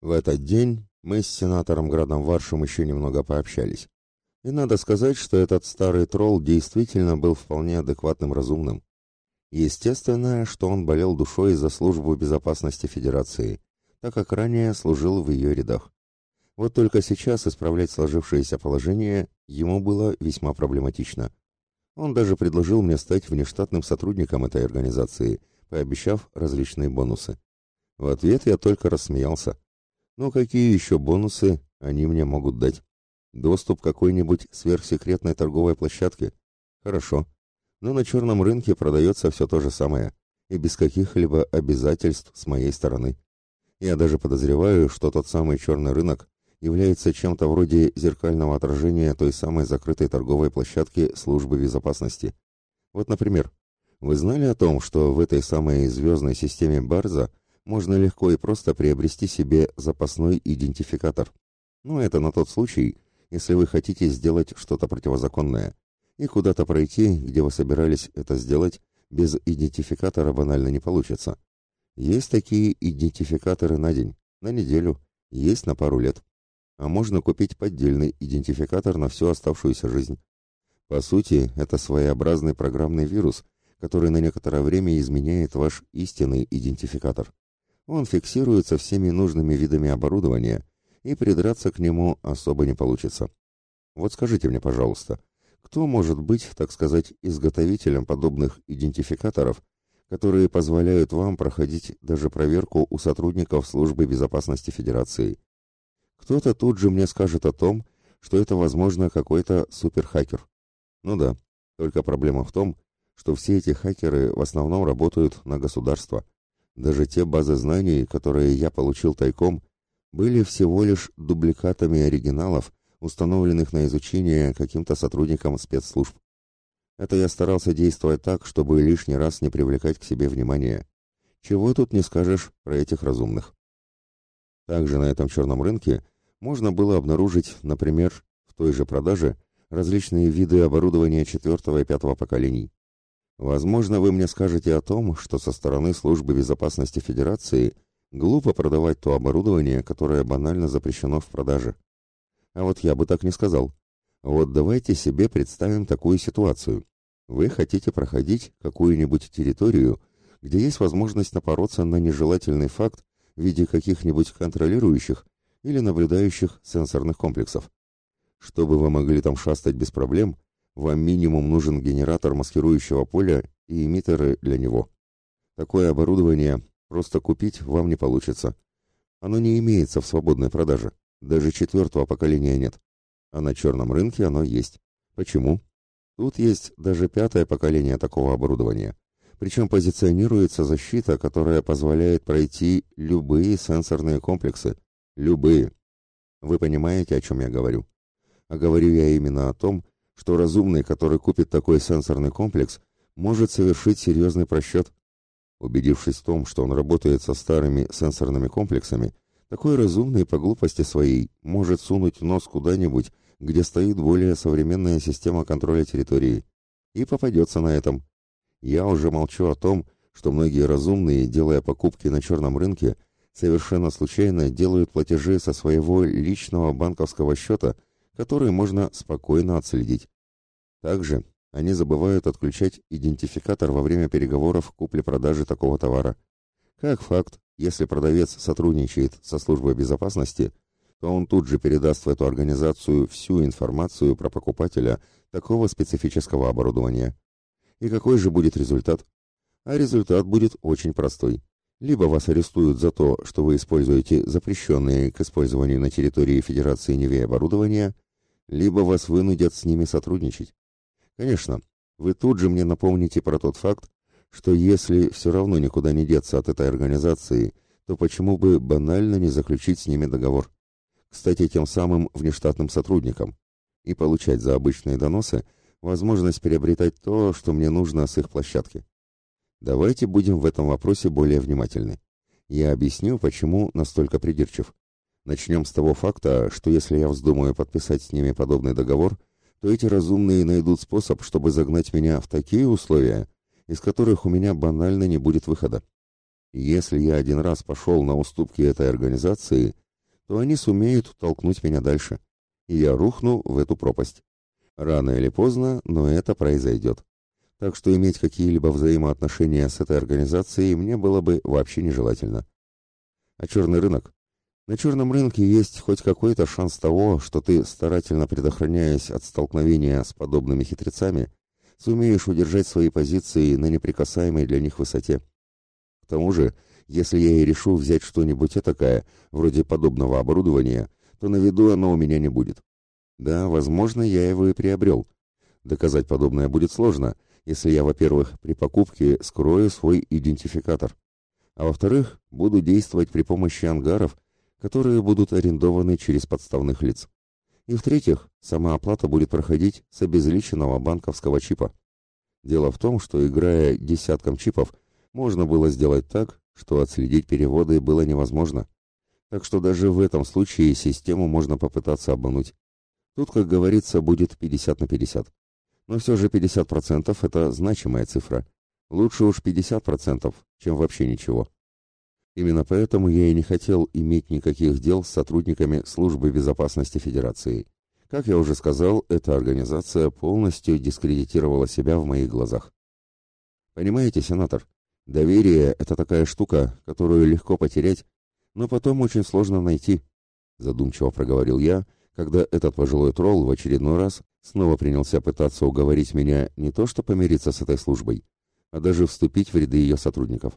В этот день мы с сенатором Градом Варшем еще немного пообщались. И надо сказать, что этот старый тролл действительно был вполне адекватным разумным. Естественно, что он болел душой за службу безопасности Федерации, так как ранее служил в ее рядах. Вот только сейчас исправлять сложившееся положение ему было весьма проблематично. Он даже предложил мне стать внештатным сотрудником этой организации, пообещав различные бонусы. В ответ я только рассмеялся. Ну какие еще бонусы они мне могут дать? Доступ к какой-нибудь сверхсекретной торговой площадке? Хорошо. Но на черном рынке продается все то же самое, и без каких-либо обязательств с моей стороны. Я даже подозреваю, что тот самый черный рынок является чем-то вроде зеркального отражения той самой закрытой торговой площадки службы безопасности. Вот, например, вы знали о том, что в этой самой звездной системе Барза можно легко и просто приобрести себе запасной идентификатор? Ну, это на тот случай, если вы хотите сделать что-то противозаконное, и куда-то пройти, где вы собирались это сделать, без идентификатора банально не получится. Есть такие идентификаторы на день, на неделю, есть на пару лет а можно купить поддельный идентификатор на всю оставшуюся жизнь. По сути, это своеобразный программный вирус, который на некоторое время изменяет ваш истинный идентификатор. Он фиксируется всеми нужными видами оборудования, и придраться к нему особо не получится. Вот скажите мне, пожалуйста, кто может быть, так сказать, изготовителем подобных идентификаторов, которые позволяют вам проходить даже проверку у сотрудников службы безопасности Федерации? Кто-то тут же мне скажет о том, что это, возможно, какой-то суперхакер. Ну да, только проблема в том, что все эти хакеры в основном работают на государство. Даже те базы знаний, которые я получил тайком, были всего лишь дубликатами оригиналов, установленных на изучение каким-то сотрудникам спецслужб. Это я старался действовать так, чтобы лишний раз не привлекать к себе внимания. Чего тут не скажешь про этих разумных. Также на этом черном рынке можно было обнаружить, например, в той же продаже различные виды оборудования четвертого и пятого поколений. Возможно, вы мне скажете о том, что со стороны службы безопасности Федерации глупо продавать то оборудование, которое банально запрещено в продаже. А вот я бы так не сказал. Вот давайте себе представим такую ситуацию. Вы хотите проходить какую-нибудь территорию, где есть возможность напороться на нежелательный факт в виде каких-нибудь контролирующих или наблюдающих сенсорных комплексов. Чтобы вы могли там шастать без проблем, вам минимум нужен генератор маскирующего поля и эмиттеры для него. Такое оборудование просто купить вам не получится. Оно не имеется в свободной продаже. Даже четвертого поколения нет. А на черном рынке оно есть. Почему? Тут есть даже пятое поколение такого оборудования. Причем позиционируется защита, которая позволяет пройти любые сенсорные комплексы. Любые. Вы понимаете, о чем я говорю? А говорю я именно о том, что разумный, который купит такой сенсорный комплекс, может совершить серьезный просчет. Убедившись в том, что он работает со старыми сенсорными комплексами, такой разумный по глупости своей может сунуть нос куда-нибудь, где стоит более современная система контроля территории, и попадется на этом. Я уже молчу о том, что многие разумные, делая покупки на черном рынке, совершенно случайно делают платежи со своего личного банковского счета, который можно спокойно отследить. Также они забывают отключать идентификатор во время переговоров купли-продажи такого товара. Как факт, если продавец сотрудничает со службой безопасности, то он тут же передаст в эту организацию всю информацию про покупателя такого специфического оборудования. И какой же будет результат? А результат будет очень простой. Либо вас арестуют за то, что вы используете запрещенные к использованию на территории Федерации Неве оборудование, либо вас вынудят с ними сотрудничать. Конечно, вы тут же мне напомните про тот факт, что если все равно никуда не деться от этой организации, то почему бы банально не заключить с ними договор? Кстати, тем самым внештатным сотрудникам. И получать за обычные доносы – возможность приобретать то, что мне нужно с их площадки. Давайте будем в этом вопросе более внимательны. Я объясню, почему настолько придирчив. Начнем с того факта, что если я вздумаю подписать с ними подобный договор, то эти разумные найдут способ, чтобы загнать меня в такие условия, из которых у меня банально не будет выхода. Если я один раз пошел на уступки этой организации, то они сумеют толкнуть меня дальше, и я рухну в эту пропасть. Рано или поздно, но это произойдет. Так что иметь какие-либо взаимоотношения с этой организацией мне было бы вообще нежелательно. А черный рынок? На черном рынке есть хоть какой-то шанс того, что ты, старательно предохраняясь от столкновения с подобными хитрецами, сумеешь удержать свои позиции на неприкасаемой для них высоте. К тому же, если я и решу взять что-нибудь этакое, вроде подобного оборудования, то на виду оно у меня не будет. Да, возможно, я его и приобрел. Доказать подобное будет сложно, если я, во-первых, при покупке скрою свой идентификатор, а во-вторых, буду действовать при помощи ангаров, которые будут арендованы через подставных лиц. И в-третьих, сама оплата будет проходить с обезличенного банковского чипа. Дело в том, что играя десятком чипов, можно было сделать так, что отследить переводы было невозможно. Так что даже в этом случае систему можно попытаться обмануть. Тут, как говорится, будет 50 на 50. Но все же 50% это значимая цифра. Лучше уж 50%, чем вообще ничего. Именно поэтому я и не хотел иметь никаких дел с сотрудниками Службы безопасности Федерации. Как я уже сказал, эта организация полностью дискредитировала себя в моих глазах. Понимаете, сенатор, доверие – это такая штука, которую легко потерять, но потом очень сложно найти, задумчиво проговорил я, когда этот пожилой тролл в очередной раз снова принялся пытаться уговорить меня не то что помириться с этой службой, а даже вступить в ряды ее сотрудников.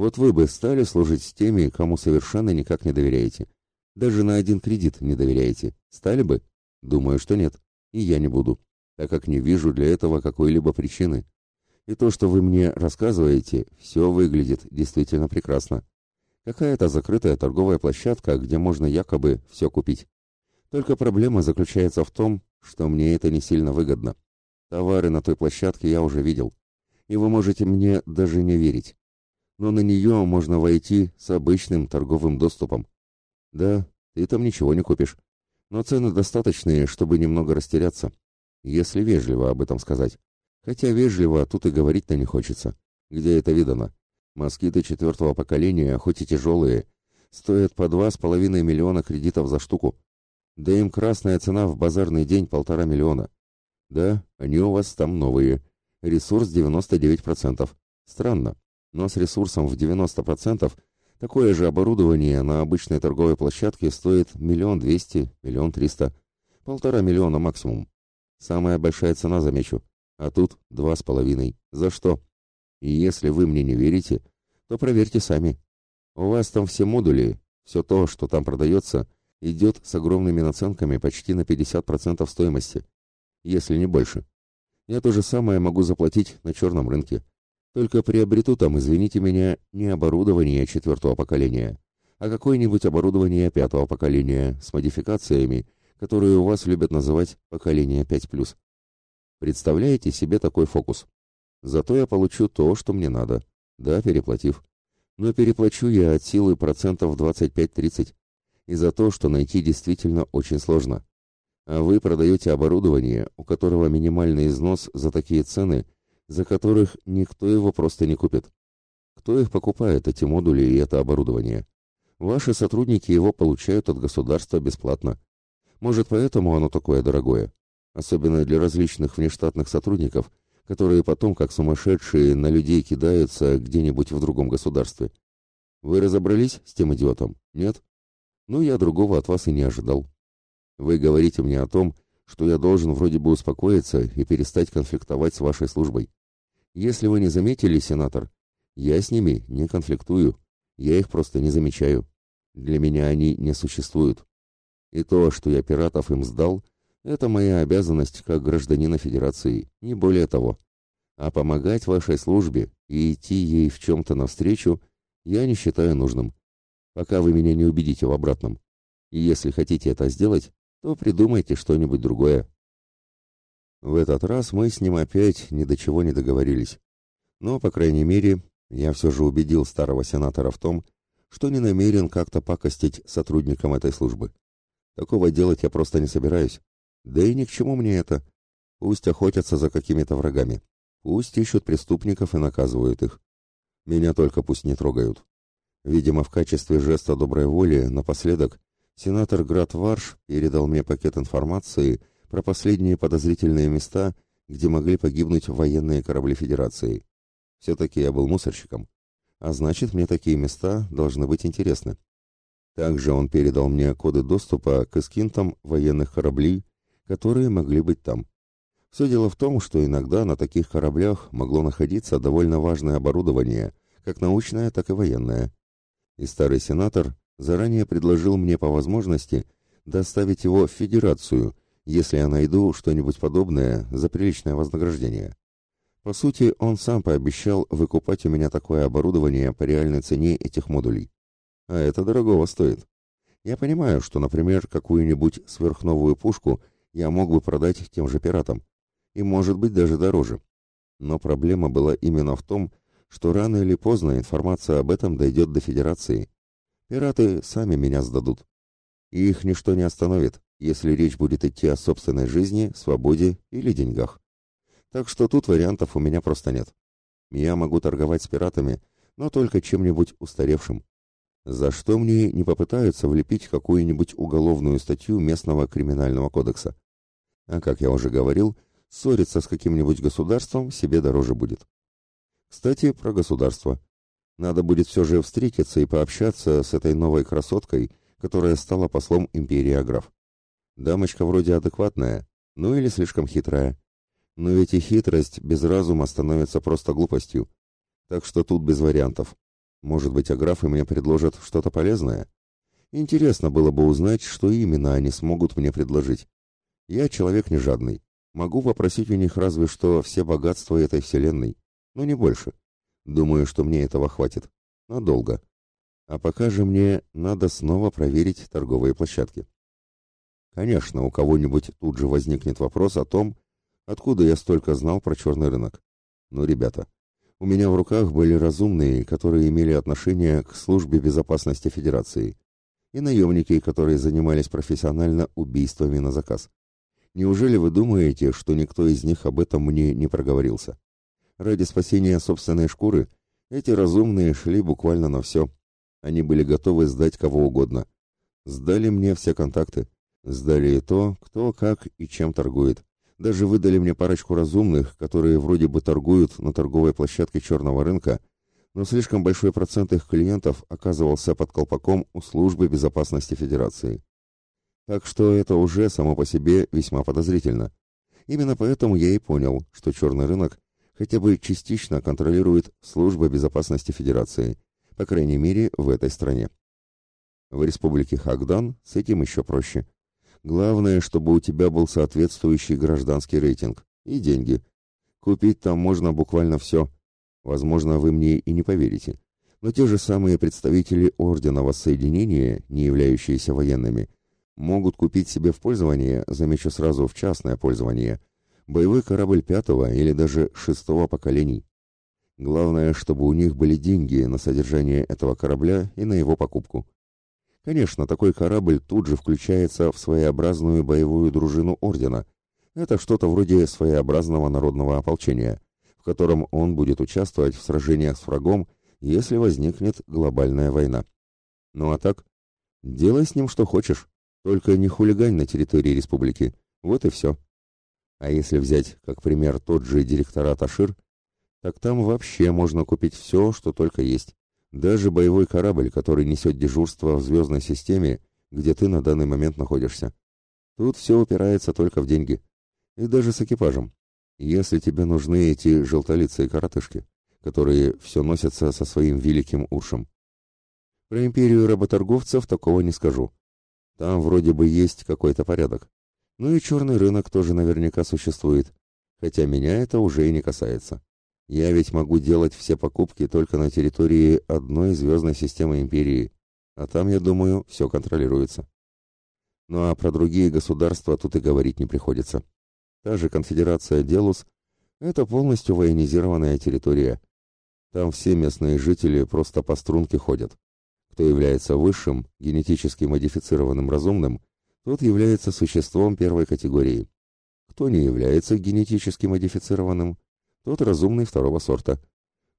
Вот вы бы стали служить с теми, кому совершенно никак не доверяете. Даже на один кредит не доверяете. Стали бы? Думаю, что нет. И я не буду, так как не вижу для этого какой-либо причины. И то, что вы мне рассказываете, все выглядит действительно прекрасно. Какая-то закрытая торговая площадка, где можно якобы все купить. Только проблема заключается в том, что мне это не сильно выгодно. Товары на той площадке я уже видел. И вы можете мне даже не верить но на нее можно войти с обычным торговым доступом. Да, ты там ничего не купишь, но цены достаточные, чтобы немного растеряться, если вежливо об этом сказать. Хотя вежливо тут и говорить-то не хочется. Где это видано? Москиты четвертого поколения, хоть и тяжелые, стоят по два с половиной миллиона кредитов за штуку. Да им красная цена в базарный день полтора миллиона. Да, они у вас там новые. Ресурс 99%. Странно но с ресурсом в 90% такое же оборудование на обычной торговой площадке стоит миллион двести, миллион триста, полтора миллиона максимум. Самая большая цена, замечу, а тут два с половиной. За что? И если вы мне не верите, то проверьте сами. У вас там все модули, все то, что там продается, идет с огромными наценками почти на 50% стоимости, если не больше. Я то же самое могу заплатить на черном рынке. Только приобрету там, извините меня, не оборудование четвертого поколения, а какое-нибудь оборудование пятого поколения с модификациями, которые у вас любят называть поколение 5+. Представляете себе такой фокус? Зато я получу то, что мне надо, да, переплатив. Но переплачу я от силы процентов 25-30, и за то, что найти действительно очень сложно. А вы продаете оборудование, у которого минимальный износ за такие цены – за которых никто его просто не купит. Кто их покупает, эти модули и это оборудование? Ваши сотрудники его получают от государства бесплатно. Может, поэтому оно такое дорогое? Особенно для различных внештатных сотрудников, которые потом, как сумасшедшие, на людей кидаются где-нибудь в другом государстве. Вы разобрались с тем идиотом? Нет? Ну, я другого от вас и не ожидал. Вы говорите мне о том, что я должен вроде бы успокоиться и перестать конфликтовать с вашей службой. Если вы не заметили, сенатор, я с ними не конфликтую, я их просто не замечаю. Для меня они не существуют. И то, что я пиратов им сдал, это моя обязанность как гражданина Федерации, не более того. А помогать вашей службе и идти ей в чем-то навстречу я не считаю нужным, пока вы меня не убедите в обратном. И если хотите это сделать, то придумайте что-нибудь другое. В этот раз мы с ним опять ни до чего не договорились. Но, по крайней мере, я все же убедил старого сенатора в том, что не намерен как-то пакостить сотрудникам этой службы. Такого делать я просто не собираюсь. Да и ни к чему мне это. Пусть охотятся за какими-то врагами. Пусть ищут преступников и наказывают их. Меня только пусть не трогают. Видимо, в качестве жеста доброй воли, напоследок, Сенатор Град Варш передал мне пакет информации про последние подозрительные места, где могли погибнуть военные корабли Федерации. Все-таки я был мусорщиком, а значит, мне такие места должны быть интересны. Также он передал мне коды доступа к эскинтам военных кораблей, которые могли быть там. Все дело в том, что иногда на таких кораблях могло находиться довольно важное оборудование, как научное, так и военное. И старый сенатор заранее предложил мне по возможности доставить его в Федерацию, если я найду что-нибудь подобное за приличное вознаграждение. По сути, он сам пообещал выкупать у меня такое оборудование по реальной цене этих модулей. А это дорогого стоит. Я понимаю, что, например, какую-нибудь сверхновую пушку я мог бы продать тем же пиратам и, может быть, даже дороже. Но проблема была именно в том, что рано или поздно информация об этом дойдет до Федерации. Пираты сами меня сдадут. И их ничто не остановит, если речь будет идти о собственной жизни, свободе или деньгах. Так что тут вариантов у меня просто нет. Я могу торговать с пиратами, но только чем-нибудь устаревшим. За что мне не попытаются влепить какую-нибудь уголовную статью местного криминального кодекса. А как я уже говорил, ссориться с каким-нибудь государством себе дороже будет. Кстати, про государство. Надо будет все же встретиться и пообщаться с этой новой красоткой, которая стала послом империи Аграф. Дамочка вроде адекватная, ну или слишком хитрая. Но ведь и хитрость без разума становится просто глупостью. Так что тут без вариантов. Может быть, Аграфы мне предложат что-то полезное? Интересно было бы узнать, что именно они смогут мне предложить. Я человек не жадный. Могу попросить у них разве что все богатства этой вселенной, но не больше. Думаю, что мне этого хватит. Надолго. А пока же мне надо снова проверить торговые площадки. Конечно, у кого-нибудь тут же возникнет вопрос о том, откуда я столько знал про черный рынок. Но, ребята, у меня в руках были разумные, которые имели отношение к службе безопасности Федерации, и наемники, которые занимались профессионально убийствами на заказ. Неужели вы думаете, что никто из них об этом мне не проговорился? Ради спасения собственной шкуры эти разумные шли буквально на все. Они были готовы сдать кого угодно. Сдали мне все контакты. Сдали и то, кто, как и чем торгует. Даже выдали мне парочку разумных, которые вроде бы торгуют на торговой площадке черного рынка, но слишком большой процент их клиентов оказывался под колпаком у службы безопасности Федерации. Так что это уже само по себе весьма подозрительно. Именно поэтому я и понял, что черный рынок хотя бы частично контролирует служба безопасности Федерации, по крайней мере в этой стране. В республике Хагдан с этим еще проще. Главное, чтобы у тебя был соответствующий гражданский рейтинг и деньги. Купить там можно буквально все. Возможно, вы мне и не поверите. Но те же самые представители Ордена Воссоединения, не являющиеся военными, могут купить себе в пользование, замечу сразу в частное пользование, боевой корабль пятого или даже шестого поколений. Главное, чтобы у них были деньги на содержание этого корабля и на его покупку. Конечно, такой корабль тут же включается в своеобразную боевую дружину Ордена. Это что-то вроде своеобразного народного ополчения, в котором он будет участвовать в сражениях с врагом, если возникнет глобальная война. Ну а так, делай с ним что хочешь. Только не хулигань на территории республики. Вот и все. А если взять, как пример, тот же директорат Ашир, так там вообще можно купить все, что только есть. Даже боевой корабль, который несет дежурство в звездной системе, где ты на данный момент находишься. Тут все упирается только в деньги. И даже с экипажем. Если тебе нужны эти желтолицые коротышки, которые все носятся со своим великим уршем. Про империю работорговцев такого не скажу. Там вроде бы есть какой-то порядок. Ну и черный рынок тоже наверняка существует, хотя меня это уже и не касается. Я ведь могу делать все покупки только на территории одной звездной системы империи, а там, я думаю, все контролируется. Ну а про другие государства тут и говорить не приходится. Та же конфедерация Делус – это полностью военизированная территория. Там все местные жители просто по струнке ходят. Кто является высшим, генетически модифицированным разумным, тот является существом первой категории. Кто не является генетически модифицированным, тот разумный второго сорта.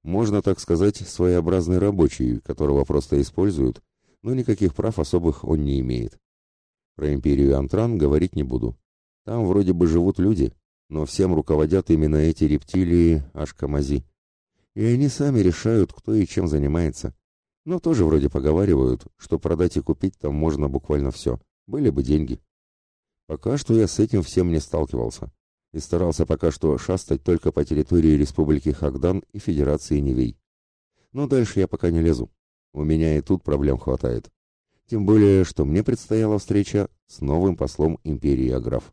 Можно так сказать, своеобразный рабочий, которого просто используют, но никаких прав особых он не имеет. Про империю Антран говорить не буду. Там вроде бы живут люди, но всем руководят именно эти рептилии Ашкамази. И они сами решают, кто и чем занимается. Но тоже вроде поговаривают, что продать и купить там можно буквально все. Были бы деньги. Пока что я с этим всем не сталкивался. И старался пока что шастать только по территории Республики Хагдан и Федерации Невей. Но дальше я пока не лезу. У меня и тут проблем хватает. Тем более, что мне предстояла встреча с новым послом империи Аграф.